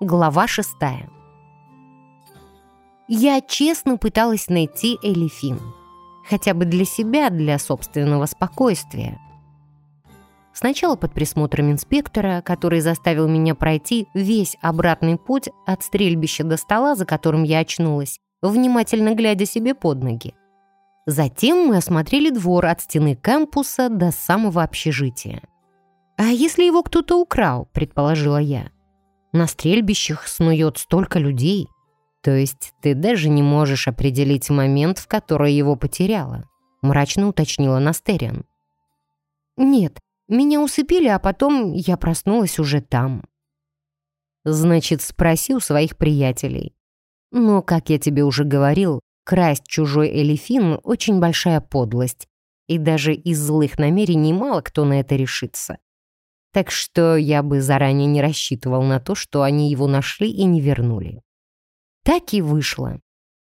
Глава шестая. Я честно пыталась найти Элифин. Хотя бы для себя, для собственного спокойствия. Сначала под присмотром инспектора, который заставил меня пройти весь обратный путь от стрельбища до стола, за которым я очнулась, внимательно глядя себе под ноги. Затем мы осмотрели двор от стены кампуса до самого общежития. «А если его кто-то украл?» — предположила я. На стрельбищах снует столько людей. То есть ты даже не можешь определить момент, в который его потеряла», — мрачно уточнила Настериан. «Нет, меня усыпили, а потом я проснулась уже там». «Значит, спроси у своих приятелей. Но, как я тебе уже говорил, красть чужой элефин — очень большая подлость, и даже из злых намерений мало кто на это решится. Так что я бы заранее не рассчитывал на то, что они его нашли и не вернули. Так и вышло.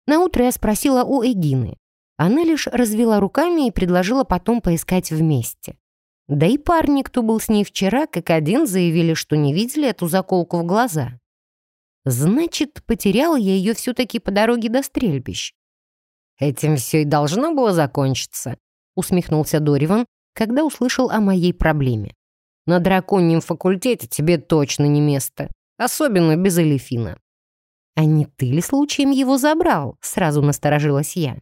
Наутро я спросила у Эгины. Она лишь развела руками и предложила потом поискать вместе. Да и парни, кто был с ней вчера, как один заявили, что не видели эту заколку в глаза. Значит, потеряла я ее все-таки по дороге до стрельбищ. «Этим все и должно было закончиться», — усмехнулся Дориван, когда услышал о моей проблеме. На драконьем факультете тебе точно не место, особенно без Элефина». «А не ты ли случаем его забрал?» — сразу насторожилась я.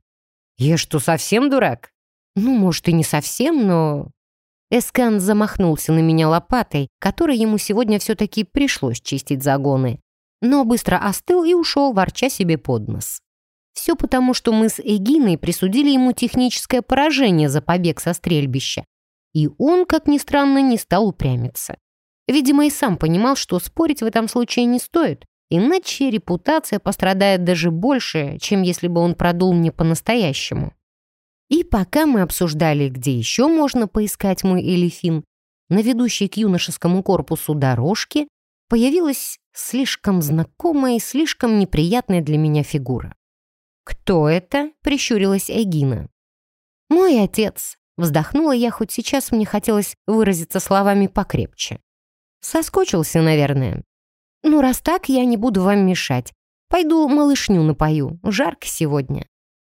«Я что, совсем дурак?» «Ну, может, и не совсем, но...» Эскан замахнулся на меня лопатой, которой ему сегодня все-таки пришлось чистить загоны, но быстро остыл и ушел, ворча себе под нос. Все потому, что мы с Эгиной присудили ему техническое поражение за побег со стрельбища, и он, как ни странно, не стал упрямиться. Видимо, и сам понимал, что спорить в этом случае не стоит, иначе репутация пострадает даже больше, чем если бы он продул мне по-настоящему. И пока мы обсуждали, где еще можно поискать мой элефин, на ведущей к юношескому корпусу дорожке появилась слишком знакомая и слишком неприятная для меня фигура. «Кто это?» — прищурилась Эгина. «Мой отец», Вздохнула я, хоть сейчас мне хотелось выразиться словами покрепче. Соскочился, наверное. Ну, раз так, я не буду вам мешать. Пойду малышню напою, жарко сегодня.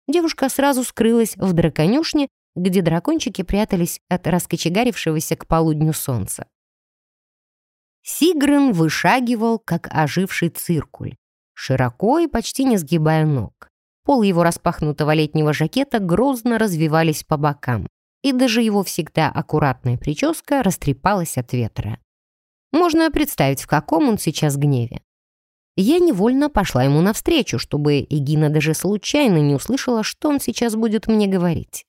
Девушка сразу скрылась в драконюшне, где дракончики прятались от раскочегарившегося к полудню солнца. Сигрен вышагивал, как оживший циркуль, широко и почти не сгибая ног. Пол его распахнутого летнего жакета грозно развивались по бокам и даже его всегда аккуратная прическа растрепалась от ветра. Можно представить, в каком он сейчас гневе. Я невольно пошла ему навстречу, чтобы Эгина даже случайно не услышала, что он сейчас будет мне говорить.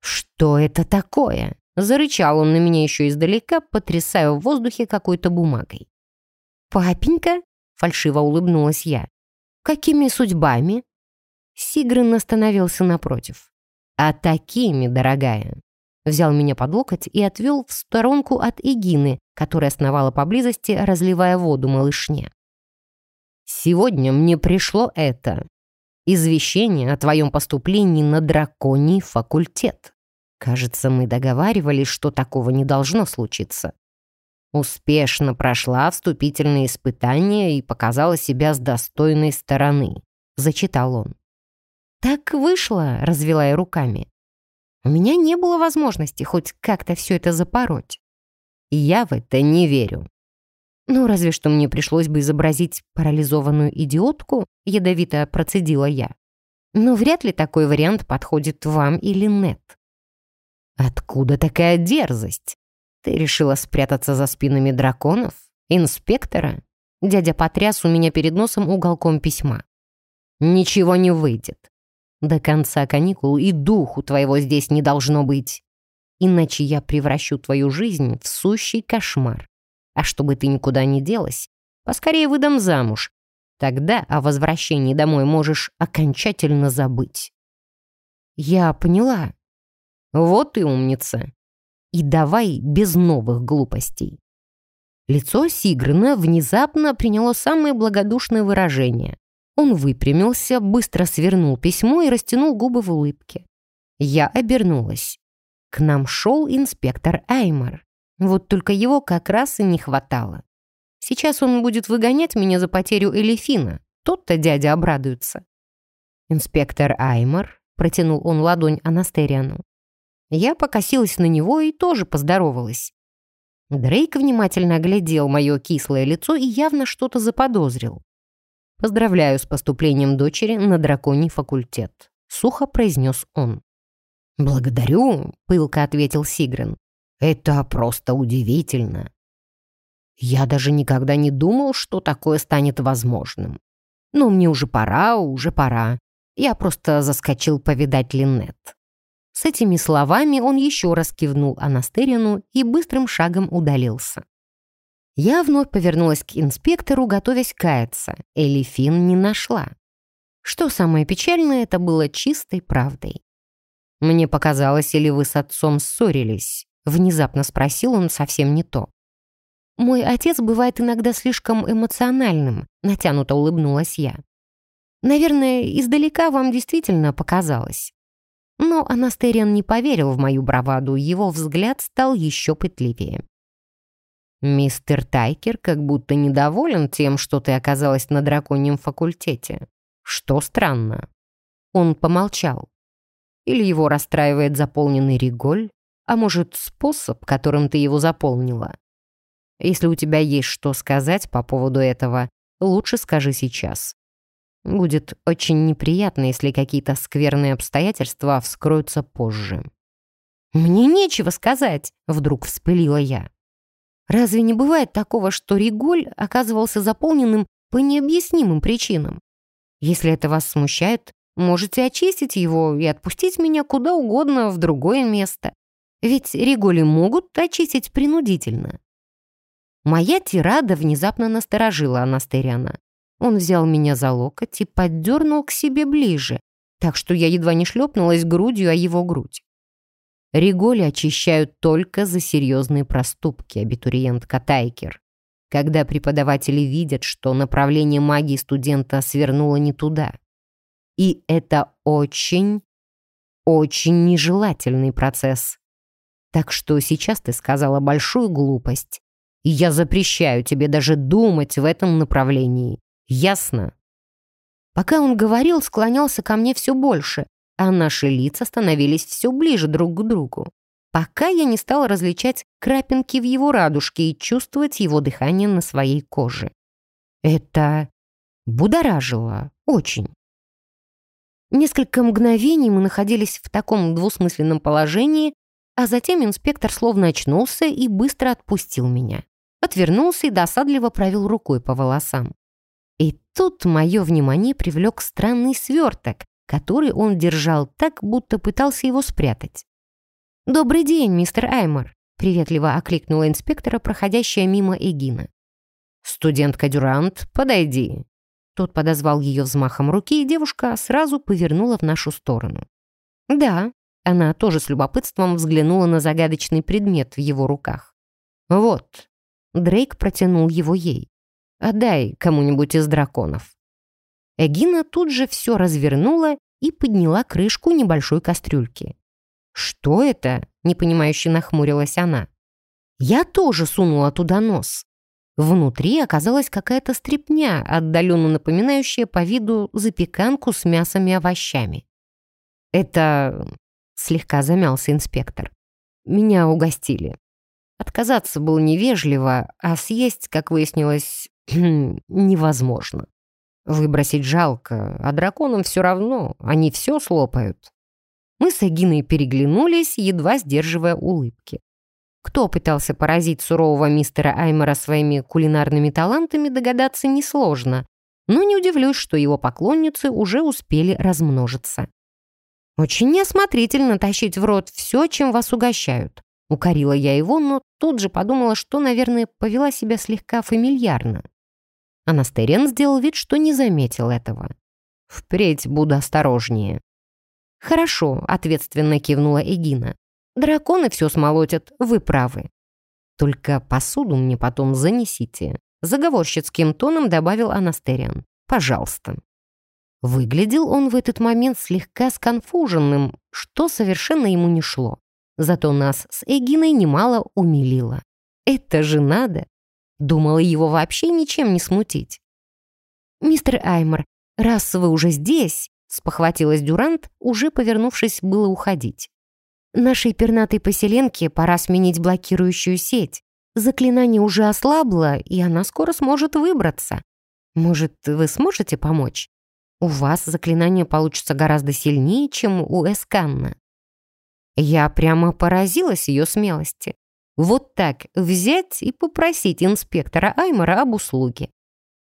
«Что это такое?» — зарычал он на меня еще издалека, потрясая в воздухе какой-то бумагой. «Папенька?» — фальшиво улыбнулась я. «Какими судьбами?» Сигрен остановился напротив а такими, дорогая». Взял меня под локоть и отвел в сторонку от Эгины, которая основала поблизости, разливая воду малышне. «Сегодня мне пришло это. Извещение о твоем поступлении на драконий факультет. Кажется, мы договаривались, что такого не должно случиться. Успешно прошла вступительные испытания и показала себя с достойной стороны», — зачитал он. «Так вышло», — развела я руками. «У меня не было возможности хоть как-то все это запороть. Я в это не верю. Ну, разве что мне пришлось бы изобразить парализованную идиотку, ядовито процедила я. Но вряд ли такой вариант подходит вам или нет. Откуда такая дерзость? Ты решила спрятаться за спинами драконов? Инспектора? Дядя потряс у меня перед носом уголком письма. Ничего не выйдет. До конца каникул и духу твоего здесь не должно быть. Иначе я превращу твою жизнь в сущий кошмар. А чтобы ты никуда не делась, поскорее выдам замуж. Тогда о возвращении домой можешь окончательно забыть. Я поняла. Вот и умница. И давай без новых глупостей. Лицо Сигрена внезапно приняло самое благодушное выражение. Он выпрямился, быстро свернул письмо и растянул губы в улыбке. Я обернулась. К нам шел инспектор Аймар. Вот только его как раз и не хватало. Сейчас он будет выгонять меня за потерю Элефина. Тот-то дядя обрадуется. Инспектор Аймор протянул он ладонь Анастериану. Я покосилась на него и тоже поздоровалась. Дрейк внимательно оглядел мое кислое лицо и явно что-то заподозрил. «Поздравляю с поступлением дочери на драконий факультет», — сухо произнес он. «Благодарю», — пылко ответил Сигрен. «Это просто удивительно. Я даже никогда не думал, что такое станет возможным. Но мне уже пора, уже пора. Я просто заскочил повидать Линнет». С этими словами он еще раз кивнул Анастерину и быстрым шагом удалился. Я вновь повернулась к инспектору, готовясь каяться. Элифин не нашла. Что самое печальное, это было чистой правдой. «Мне показалось, или вы с отцом ссорились?» Внезапно спросил он совсем не то. «Мой отец бывает иногда слишком эмоциональным», натянуто улыбнулась я. «Наверное, издалека вам действительно показалось. Но Анастериан не поверил в мою браваду, его взгляд стал еще пытливее. «Мистер Тайкер как будто недоволен тем, что ты оказалась на драконьем факультете. Что странно». Он помолчал. Или его расстраивает заполненный реголь, а может, способ, которым ты его заполнила. Если у тебя есть что сказать по поводу этого, лучше скажи сейчас. Будет очень неприятно, если какие-то скверные обстоятельства вскроются позже. «Мне нечего сказать», — вдруг вспылила я. «Разве не бывает такого, что Риголь оказывался заполненным по необъяснимым причинам? Если это вас смущает, можете очистить его и отпустить меня куда угодно в другое место. Ведь Риголи могут очистить принудительно». Моя тирада внезапно насторожила Анастериана. Он взял меня за локоть и поддернул к себе ближе, так что я едва не шлепнулась грудью о его грудь. Риголи очищают только за серьезные проступки, абитуриент Катайкер. Когда преподаватели видят, что направление магии студента свернуло не туда. И это очень, очень нежелательный процесс. Так что сейчас ты сказала большую глупость, и я запрещаю тебе даже думать в этом направлении. Ясно?» Пока он говорил, склонялся ко мне все больше, а наши лица становились все ближе друг к другу, пока я не стала различать крапинки в его радужке и чувствовать его дыхание на своей коже. Это будоражило очень. Несколько мгновений мы находились в таком двусмысленном положении, а затем инспектор словно очнулся и быстро отпустил меня. Отвернулся и досадливо провел рукой по волосам. И тут мое внимание привлек странный сверток, который он держал так, будто пытался его спрятать. «Добрый день, мистер Аймор», — приветливо окликнула инспектора, проходящая мимо Эгина. «Студентка Дюрант, подойди». Тот подозвал ее взмахом руки, и девушка сразу повернула в нашу сторону. «Да», — она тоже с любопытством взглянула на загадочный предмет в его руках. «Вот». Дрейк протянул его ей. Отдай кому-нибудь из драконов». Эгина тут же все развернула и подняла крышку небольшой кастрюльки. «Что это?» — непонимающе нахмурилась она. Я тоже сунула туда нос. Внутри оказалась какая-то стряпня, отдаленно напоминающая по виду запеканку с мясом и овощами. «Это...» — слегка замялся инспектор. «Меня угостили. Отказаться было невежливо, а съесть, как выяснилось, невозможно. Выбросить жалко, а драконам все равно, они все слопают. Мы с Агиной переглянулись, едва сдерживая улыбки. Кто пытался поразить сурового мистера Аймора своими кулинарными талантами, догадаться несложно, но не удивлюсь, что его поклонницы уже успели размножиться. Очень неосмотрительно тащить в рот все, чем вас угощают. Укорила я его, но тут же подумала, что, наверное, повела себя слегка фамильярно. Анастерен сделал вид, что не заметил этого. «Впредь буду осторожнее». «Хорошо», — ответственно кивнула Эгина. «Драконы все смолотят, вы правы. Только посуду мне потом занесите», — заговорщицким тоном добавил Анастериан. «Пожалуйста». Выглядел он в этот момент слегка сконфуженным, что совершенно ему не шло. Зато нас с Эгиной немало умилило. Это же надо! Думала его вообще ничем не смутить. «Мистер Аймор, раз вы уже здесь», — спохватилась Дюрант, уже повернувшись было уходить. «Нашей пернатой поселенке пора сменить блокирующую сеть. Заклинание уже ослабло, и она скоро сможет выбраться. Может, вы сможете помочь? У вас заклинание получится гораздо сильнее, чем у Эсканна». Я прямо поразилась ее смелости. Вот так взять и попросить инспектора Аймора об услуге.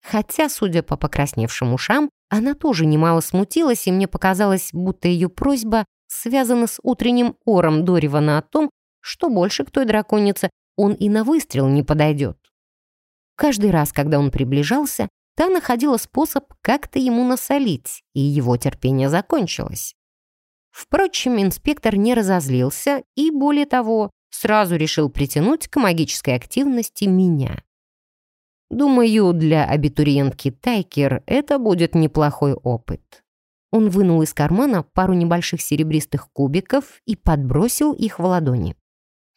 Хотя, судя по покрасневшим ушам, она тоже немало смутилась, и мне показалось, будто ее просьба связана с утренним ором Доривана о том, что больше к той драконице он и на выстрел не подойдет. Каждый раз, когда он приближался, та находила способ как-то ему насолить, и его терпение закончилось. Впрочем, инспектор не разозлился и, более того, сразу решил притянуть к магической активности меня. Думаю, для абитуриентки Тайкер это будет неплохой опыт. Он вынул из кармана пару небольших серебристых кубиков и подбросил их в ладони.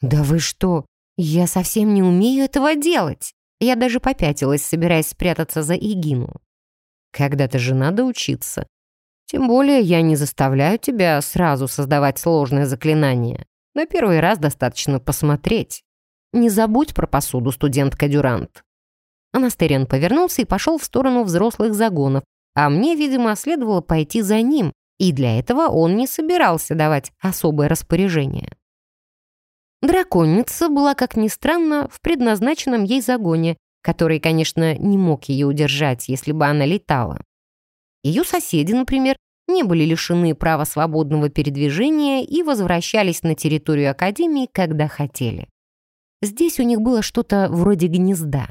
«Да вы что? Я совсем не умею этого делать!» Я даже попятилась, собираясь спрятаться за Игину. «Когда-то же надо учиться. Тем более я не заставляю тебя сразу создавать сложное заклинание. На первый раз достаточно посмотреть. Не забудь про посуду, студентка Дюрант». Анастериан повернулся и пошел в сторону взрослых загонов, а мне, видимо, следовало пойти за ним, и для этого он не собирался давать особое распоряжение. Драконица была, как ни странно, в предназначенном ей загоне, который, конечно, не мог ее удержать, если бы она летала. Ее соседи, например, не были лишены права свободного передвижения и возвращались на территорию Академии, когда хотели. Здесь у них было что-то вроде гнезда.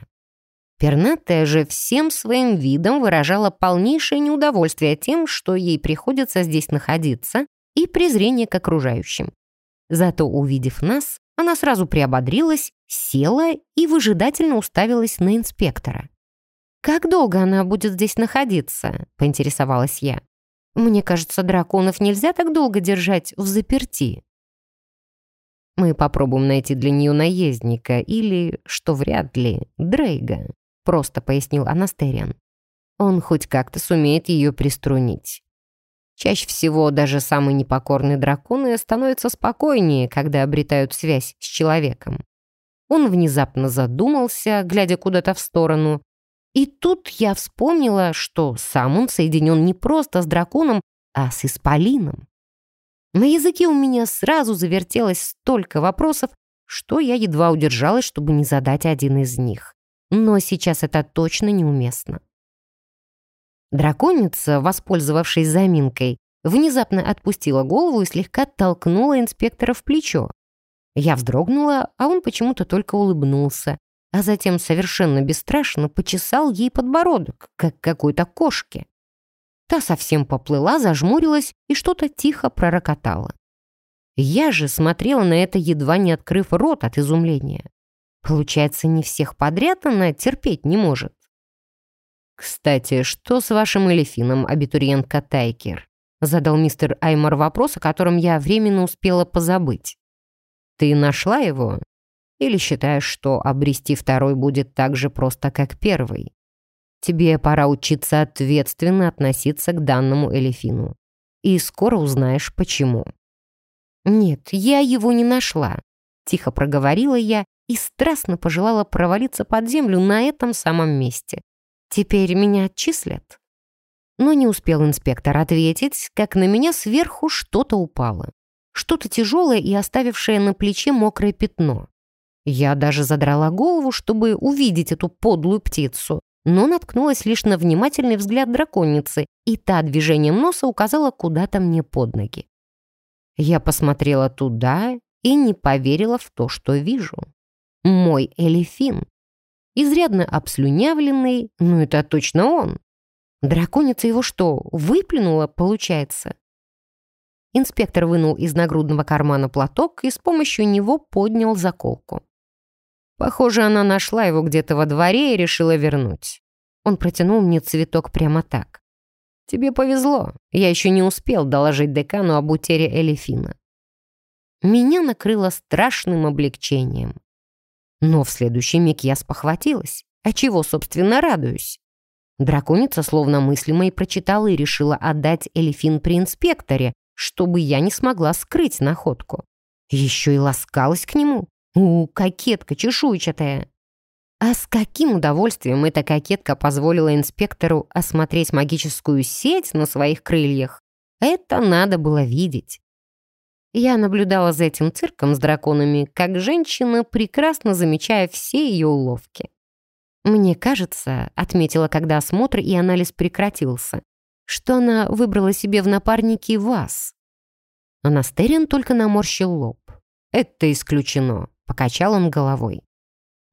Пернатая же всем своим видом выражала полнейшее неудовольствие тем, что ей приходится здесь находиться, и презрение к окружающим. Зато, увидев нас, она сразу приободрилась, села и выжидательно уставилась на инспектора. «Как долго она будет здесь находиться?» — поинтересовалась я. Мне кажется, драконов нельзя так долго держать в заперти. Мы попробуем найти для нее наездника или, что вряд ли, Дрейга, просто пояснил Анастериан. Он хоть как-то сумеет ее приструнить. Чаще всего даже самые непокорные драконы становятся спокойнее, когда обретают связь с человеком. Он внезапно задумался, глядя куда-то в сторону, и тут я вспомнила, что сам он соединен не просто с драконом, а с исполином. На языке у меня сразу завертелось столько вопросов, что я едва удержалась, чтобы не задать один из них. Но сейчас это точно неуместно. Драконица, воспользовавшись заминкой, внезапно отпустила голову и слегка толкнула инспектора в плечо. Я вздрогнула, а он почему-то только улыбнулся, а затем совершенно бесстрашно почесал ей подбородок, как какой-то кошке. Та совсем поплыла, зажмурилась и что-то тихо пророкотала. Я же смотрела на это, едва не открыв рот от изумления. Получается, не всех подряд она терпеть не может. «Кстати, что с вашим элефином, абитуриентка Тайкер?» задал мистер Аймор вопрос, о котором я временно успела позабыть. «Ты нашла его?» Или считаешь, что обрести второй будет так же просто, как первый? Тебе пора учиться ответственно относиться к данному элефину. И скоро узнаешь, почему. «Нет, я его не нашла», — тихо проговорила я и страстно пожелала провалиться под землю на этом самом месте. «Теперь меня отчислят?» Но не успел инспектор ответить, как на меня сверху что-то упало. Что-то тяжелое и оставившее на плече мокрое пятно. Я даже задрала голову, чтобы увидеть эту подлую птицу, но наткнулась лишь на внимательный взгляд драконицы, и та движением носа указала куда-то мне под ноги. Я посмотрела туда и не поверила в то, что вижу. Мой элефин. Изрядно обслюнявленный, ну это точно он. Драконица его что, выплюнула, получается? Инспектор вынул из нагрудного кармана платок и с помощью него поднял заколку. Похоже, она нашла его где-то во дворе и решила вернуть. Он протянул мне цветок прямо так. «Тебе повезло. Я еще не успел доложить декану об утере Элефина». Меня накрыло страшным облегчением. Но в следующий миг я спохватилась. А чего, собственно, радуюсь? Драконица словно мысли мои прочитала и решила отдать Элифин при инспекторе, чтобы я не смогла скрыть находку. Еще и ласкалась к нему. У, кокетка чешуйчатая. А с каким удовольствием эта кокетка позволила инспектору осмотреть магическую сеть на своих крыльях? Это надо было видеть. Я наблюдала за этим цирком с драконами, как женщина, прекрасно замечая все ее уловки. «Мне кажется», — отметила, когда осмотр и анализ прекратился, что она выбрала себе в напарники вас. Анастерин только наморщил лоб. «Это исключено», — покачал он головой.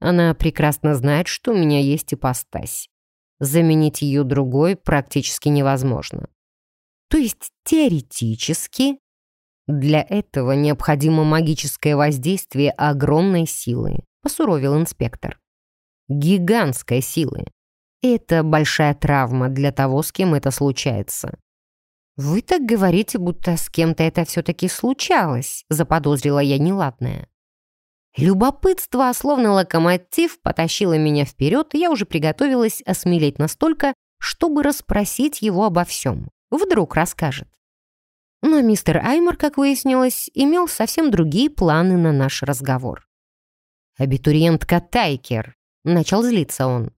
«Она прекрасно знает, что у меня есть ипостась. Заменить ее другой практически невозможно. То есть теоретически для этого необходимо магическое воздействие огромной силы, посуровил инспектор. Гигантской силы. Это большая травма для того, с кем это случается. «Вы так говорите, будто с кем-то это все-таки случалось», заподозрила я неладное. Любопытство, словно локомотив, потащило меня вперед, и я уже приготовилась осмелеть настолько, чтобы расспросить его обо всем. Вдруг расскажет. Но мистер Аймор, как выяснилось, имел совсем другие планы на наш разговор. «Абитуриентка Тайкер», — начал злиться он.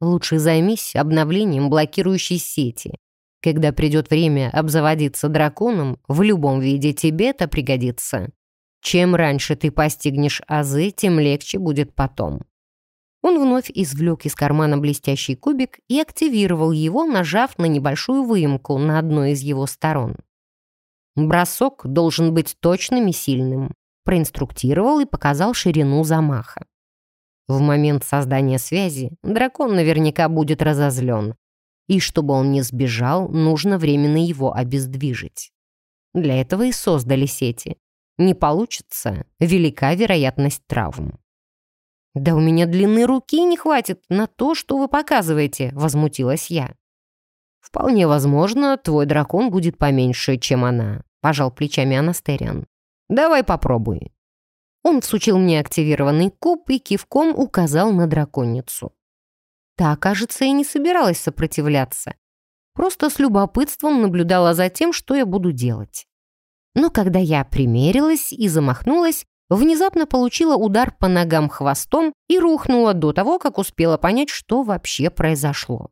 «Лучше займись обновлением блокирующей сети. Когда придет время обзаводиться драконом, в любом виде тебе это пригодится. Чем раньше ты постигнешь азы, тем легче будет потом». Он вновь извлек из кармана блестящий кубик и активировал его, нажав на небольшую выемку на одной из его сторон. Бросок должен быть точным и сильным. Проинструктировал и показал ширину замаха. В момент создания связи дракон наверняка будет разозлен. И чтобы он не сбежал, нужно временно его обездвижить. Для этого и создали сети. Не получится, велика вероятность травм. «Да у меня длины руки не хватит на то, что вы показываете», — возмутилась я. «Вполне возможно, твой дракон будет поменьше, чем она», — пожал плечами Анастериан. «Давай попробуй». Он всучил мне активированный куб и кивком указал на драконицу. Та, кажется, и не собиралась сопротивляться. Просто с любопытством наблюдала за тем, что я буду делать. Но когда я примерилась и замахнулась, внезапно получила удар по ногам хвостом и рухнула до того, как успела понять, что вообще произошло.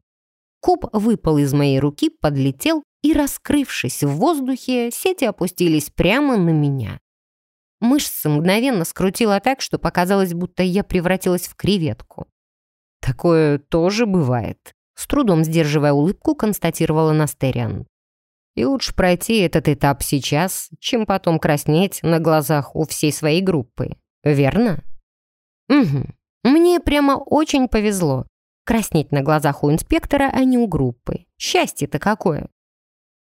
Куб выпал из моей руки, подлетел, и, раскрывшись в воздухе, сети опустились прямо на меня. Мышцы мгновенно скрутила так, что показалось, будто я превратилась в креветку. «Такое тоже бывает», — с трудом сдерживая улыбку, констатировала Настериан. «И лучше пройти этот этап сейчас, чем потом краснеть на глазах у всей своей группы, верно?» «Угу. Мне прямо очень повезло. Краснеть на глазах у инспектора, а не у группы. Счастье-то какое!»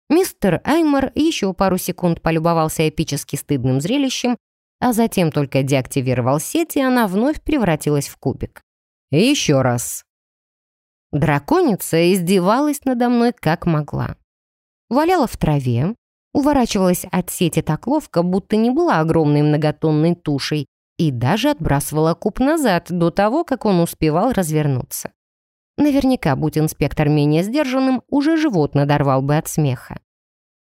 Мистер Аймор еще пару секунд полюбовался эпически стыдным зрелищем, а затем только деактивировал сеть, и она вновь превратилась в кубик. «Еще раз!» Драконица издевалась надо мной как могла. Валяла в траве, уворачивалась от сети так ловко, будто не была огромной многотонной тушей, и даже отбрасывала куб назад до того, как он успевал развернуться. Наверняка, будь инспектор менее сдержанным, уже живот надорвал бы от смеха.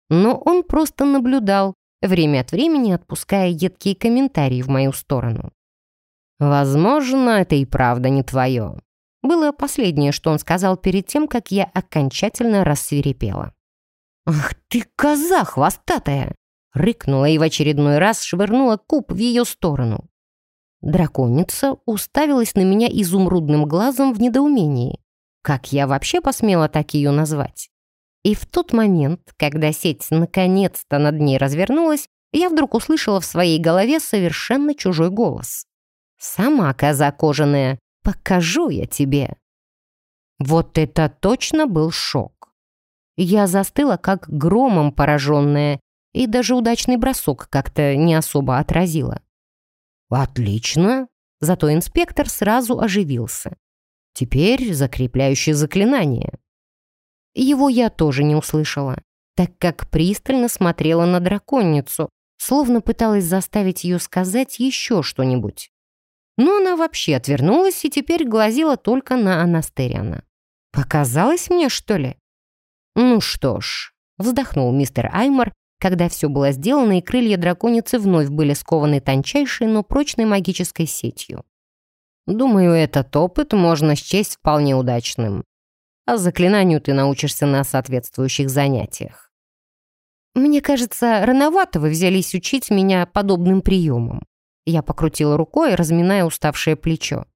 Но он просто наблюдал, время от времени отпуская едкие комментарии в мою сторону. «Возможно, это и правда не твое», было последнее, что он сказал перед тем, как я окончательно рассверепела. «Ах ты, коза хвостатая!» Рыкнула и в очередной раз швырнула куб в ее сторону. Драконица уставилась на меня изумрудным глазом в недоумении. Как я вообще посмела так ее назвать? И в тот момент, когда сеть наконец-то над ней развернулась, я вдруг услышала в своей голове совершенно чужой голос. «Сама коза кожаная, покажу я тебе!» Вот это точно был шок. Я застыла, как громом пораженная, и даже удачный бросок как-то не особо отразила. «Отлично!» Зато инспектор сразу оживился. «Теперь закрепляющее заклинание». Его я тоже не услышала, так как пристально смотрела на драконницу, словно пыталась заставить ее сказать еще что-нибудь. Но она вообще отвернулась и теперь глазила только на Анастериана. «Показалось мне, что ли?» «Ну что ж», — вздохнул мистер Аймор, когда все было сделано и крылья драконицы вновь были скованы тончайшей, но прочной магической сетью. «Думаю, этот опыт можно счесть вполне удачным. А заклинанию ты научишься на соответствующих занятиях». «Мне кажется, рановато вы взялись учить меня подобным приемам». Я покрутила рукой, разминая уставшее плечо.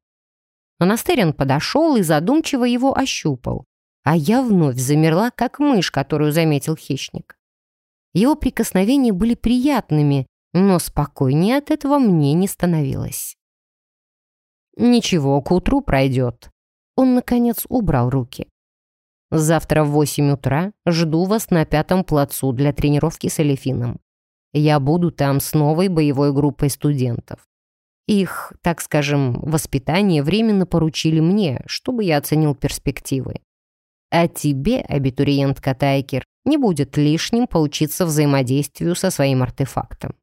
Монастырин подошел и задумчиво его ощупал, а я вновь замерла, как мышь, которую заметил хищник. Его прикосновения были приятными, но спокойнее от этого мне не становилось. «Ничего, к утру пройдет». Он, наконец, убрал руки. «Завтра в восемь утра жду вас на пятом плацу для тренировки с Элефином. Я буду там с новой боевой группой студентов. Их, так скажем, воспитание временно поручили мне, чтобы я оценил перспективы. А тебе, абитуриентка Тайкер, не будет лишним поучиться взаимодействию со своим артефактом.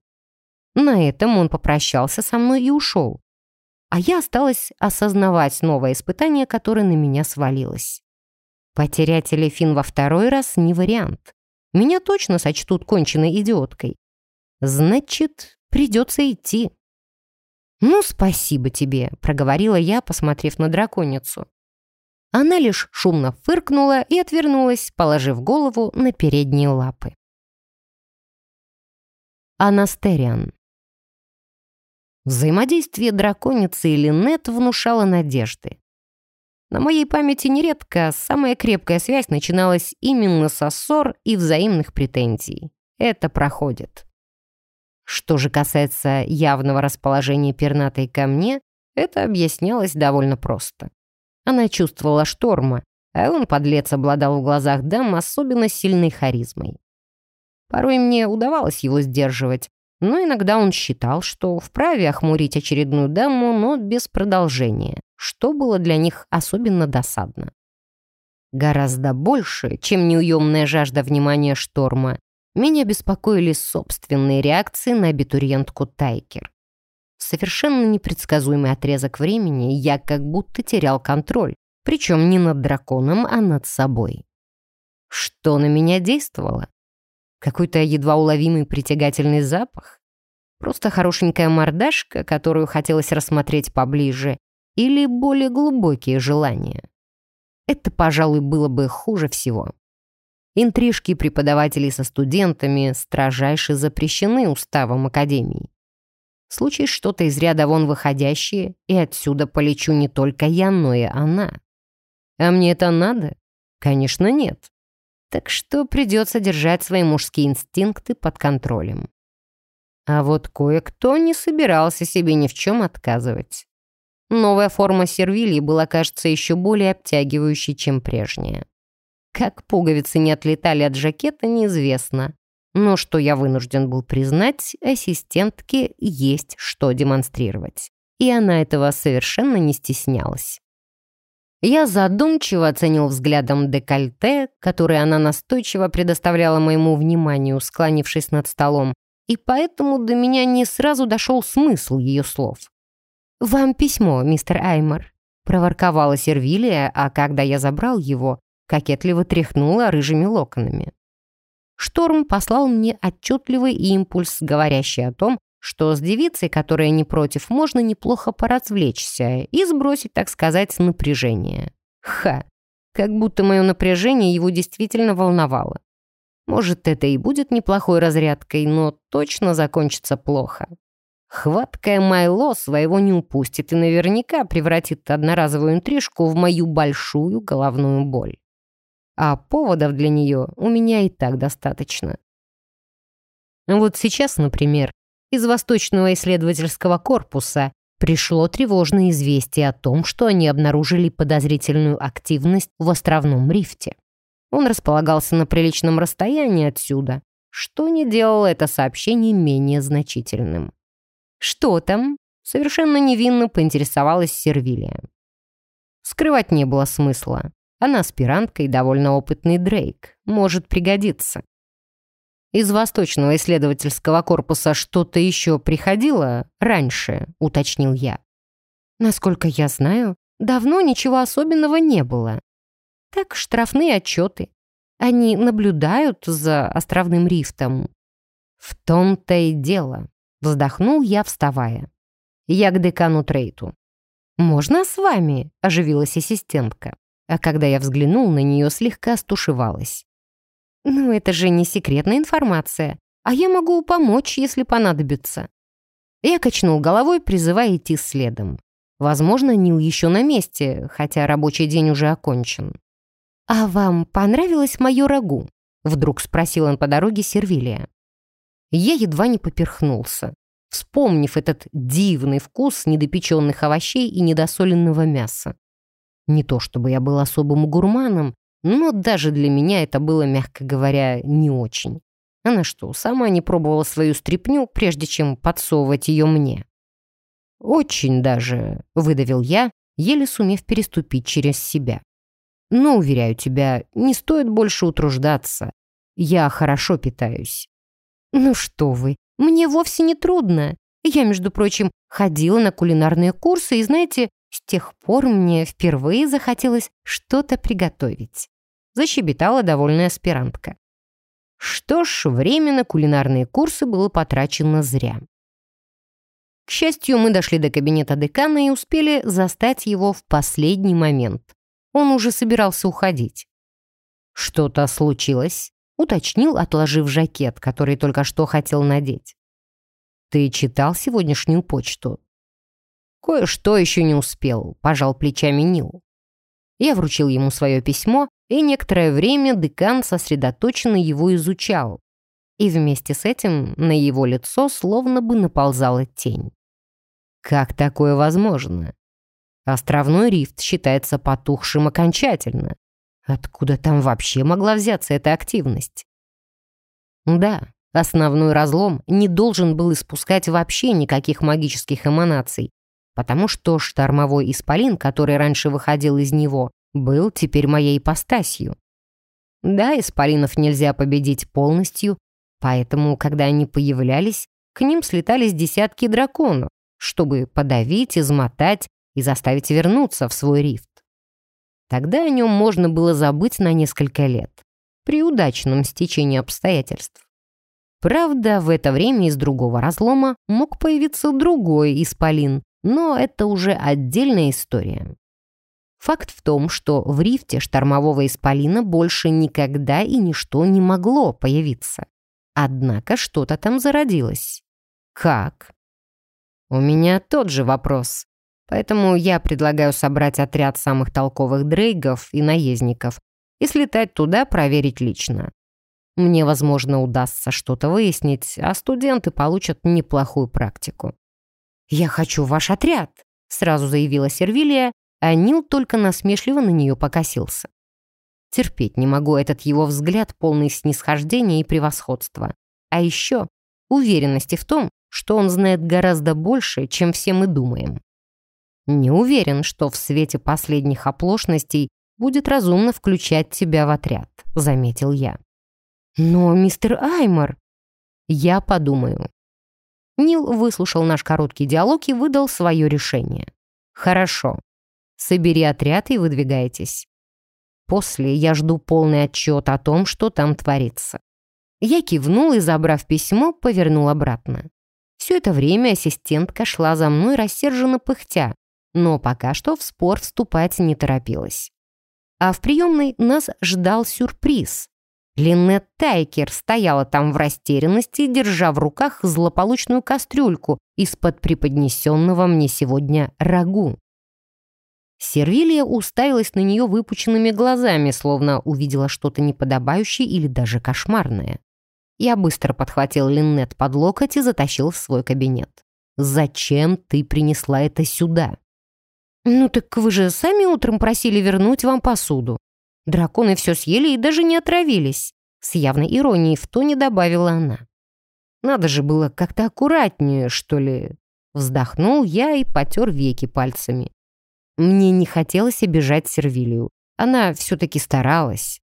На этом он попрощался со мной и ушел. А я осталась осознавать новое испытание, которое на меня свалилось. Потерять Элефин во второй раз не вариант. Меня точно сочтут конченной идиоткой. Значит, придется идти. «Ну, спасибо тебе», — проговорила я, посмотрев на драконицу. Она лишь шумно фыркнула и отвернулась, положив голову на передние лапы. Анастериан Взаимодействие драконицы и Линет внушало надежды. На моей памяти нередко самая крепкая связь начиналась именно со ссор и взаимных претензий. Это проходит. Что же касается явного расположения пернатой ко мне, это объяснялось довольно просто. Она чувствовала шторма, а он, подлец, обладал в глазах дам особенно сильной харизмой. Порой мне удавалось его сдерживать, но иногда он считал, что вправе охмурить очередную даму, но без продолжения, что было для них особенно досадно. Гораздо больше, чем неуемная жажда внимания шторма, меня беспокоили собственные реакции на абитуриентку Тайкер. В совершенно непредсказуемый отрезок времени я как будто терял контроль, причем не над драконом, а над собой. Что на меня действовало? Какой-то едва уловимый притягательный запах? Просто хорошенькая мордашка, которую хотелось рассмотреть поближе, или более глубокие желания? Это, пожалуй, было бы хуже всего. Интрижки преподавателей со студентами строжайше запрещены уставом Академии. Случай что-то из ряда вон выходящее, и отсюда полечу не только я, но и она. А мне это надо? Конечно, нет так что придется держать свои мужские инстинкты под контролем. А вот кое-кто не собирался себе ни в чем отказывать. Новая форма сервилии была, кажется, еще более обтягивающей, чем прежняя. Как пуговицы не отлетали от жакета, неизвестно. Но что я вынужден был признать, ассистентке есть что демонстрировать. И она этого совершенно не стеснялась. Я задумчиво оценил взглядом декольте, которое она настойчиво предоставляла моему вниманию, склонившись над столом, и поэтому до меня не сразу дошел смысл ее слов. «Вам письмо, мистер Аймор», — проворковала Сервилия, а когда я забрал его, кокетливо тряхнула рыжими локонами. Шторм послал мне отчетливый импульс, говорящий о том, что с девицей, которая не против, можно неплохо поразвлечься и сбросить, так сказать, напряжение. Ха! Как будто мое напряжение его действительно волновало. Может, это и будет неплохой разрядкой, но точно закончится плохо. Хваткая Майло своего не упустит и наверняка превратит одноразовую интрижку в мою большую головную боль. А поводов для нее у меня и так достаточно. Вот сейчас, например, из Восточного исследовательского корпуса пришло тревожное известие о том, что они обнаружили подозрительную активность в островном рифте. Он располагался на приличном расстоянии отсюда, что не делало это сообщение менее значительным. «Что там?» — совершенно невинно поинтересовалась Сервилия. Скрывать не было смысла. Она аспирантка и довольно опытный Дрейк. Может пригодиться. Из Восточного исследовательского корпуса что-то еще приходило раньше, уточнил я. Насколько я знаю, давно ничего особенного не было. Так, штрафные отчеты. Они наблюдают за островным рифтом. В том-то и дело. Вздохнул я, вставая. Я к декану Трейту. «Можно с вами?» — оживилась ассистентка. А когда я взглянул на нее, слегка стушевалась. «Ну, это же не секретная информация, а я могу помочь, если понадобится». Я качнул головой, призывая идти следом. Возможно, Нил еще на месте, хотя рабочий день уже окончен. «А вам понравилось мое рагу?» — вдруг спросил он по дороге Сервилия. Я едва не поперхнулся, вспомнив этот дивный вкус недопеченных овощей и недосоленного мяса. Не то чтобы я был особым гурманом, но даже для меня это было, мягко говоря, не очень. Она что, сама не пробовала свою стряпню, прежде чем подсовывать ее мне? «Очень даже», — выдавил я, еле сумев переступить через себя. «Но, уверяю тебя, не стоит больше утруждаться. Я хорошо питаюсь». «Ну что вы, мне вовсе не трудно. Я, между прочим, ходила на кулинарные курсы, и, знаете, с тех пор мне впервые захотелось что-то приготовить». Защебетала довольная аспирантка. Что ж, время на кулинарные курсы было потрачено зря. К счастью, мы дошли до кабинета декана и успели застать его в последний момент. Он уже собирался уходить. «Что-то случилось?» — уточнил, отложив жакет, который только что хотел надеть. «Ты читал сегодняшнюю почту?» «Кое-что еще не успел», — пожал плечами Нил. Я вручил ему свое письмо, и некоторое время декан сосредоточенно его изучал. И вместе с этим на его лицо словно бы наползала тень. Как такое возможно? Островной рифт считается потухшим окончательно. Откуда там вообще могла взяться эта активность? Да, основной разлом не должен был испускать вообще никаких магических эманаций, потому что штормовой исполин, который раньше выходил из него, был теперь моей ипостасью. Да, исполинов нельзя победить полностью, поэтому, когда они появлялись, к ним слетались десятки драконов, чтобы подавить, измотать и заставить вернуться в свой рифт. Тогда о нем можно было забыть на несколько лет, при удачном стечении обстоятельств. Правда, в это время из другого разлома мог появиться другой исполин, но это уже отдельная история. Факт в том, что в рифте штормового исполина больше никогда и ничто не могло появиться. Однако что-то там зародилось. Как? У меня тот же вопрос. Поэтому я предлагаю собрать отряд самых толковых дрейгов и наездников и слетать туда проверить лично. Мне, возможно, удастся что-то выяснить, а студенты получат неплохую практику. «Я хочу ваш отряд», — сразу заявила Сервилия, а Нил только насмешливо на нее покосился. Терпеть не могу этот его взгляд, полный снисхождения и превосходства. А еще уверенности в том, что он знает гораздо больше, чем все мы думаем. Не уверен, что в свете последних оплошностей будет разумно включать тебя в отряд», — заметил я. «Но, мистер Аймор...» «Я подумаю». Нил выслушал наш короткий диалог и выдал свое решение. «Хорошо. Собери отряд и выдвигайтесь. После я жду полный отчет о том, что там творится». Я кивнул и, забрав письмо, повернул обратно. Все это время ассистентка шла за мной рассерженно пыхтя, но пока что в спор вступать не торопилась. А в приемной нас ждал сюрприз. Линнет Тайкер стояла там в растерянности, держа в руках злополучную кастрюльку из-под преподнесенного мне сегодня рагу. Сервилия уставилась на нее выпученными глазами, словно увидела что-то неподобающее или даже кошмарное. Я быстро подхватил Линнет под локоть и затащил в свой кабинет. «Зачем ты принесла это сюда?» «Ну так вы же сами утром просили вернуть вам посуду. Драконы все съели и даже не отравились». С явной иронией в тоне добавила она. «Надо же было как-то аккуратнее, что ли?» Вздохнул я и потер веки пальцами. Мне не хотелось обижать Сервилию. Она все-таки старалась.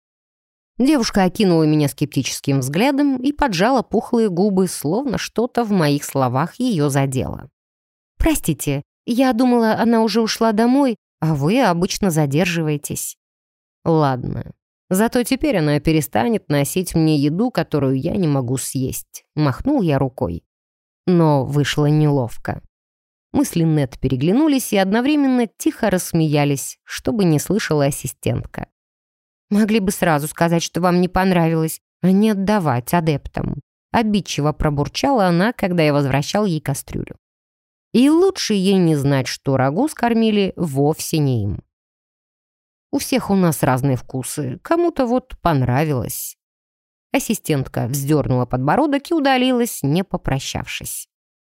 Девушка окинула меня скептическим взглядом и поджала пухлые губы, словно что-то в моих словах ее задело. «Простите, Я думала, она уже ушла домой, а вы обычно задерживаетесь». «Ладно. Зато теперь она перестанет носить мне еду, которую я не могу съесть». Махнул я рукой. Но вышло неловко. Мы с Линнет переглянулись и одновременно тихо рассмеялись, чтобы не слышала ассистентка. «Могли бы сразу сказать, что вам не понравилось, а не отдавать адептам». Обидчиво пробурчала она, когда я возвращал ей кастрюлю. И лучше ей не знать, что рагу скормили вовсе не им. У всех у нас разные вкусы, кому-то вот понравилось. Ассистентка вздернула подбородок и удалилась, не попрощавшись.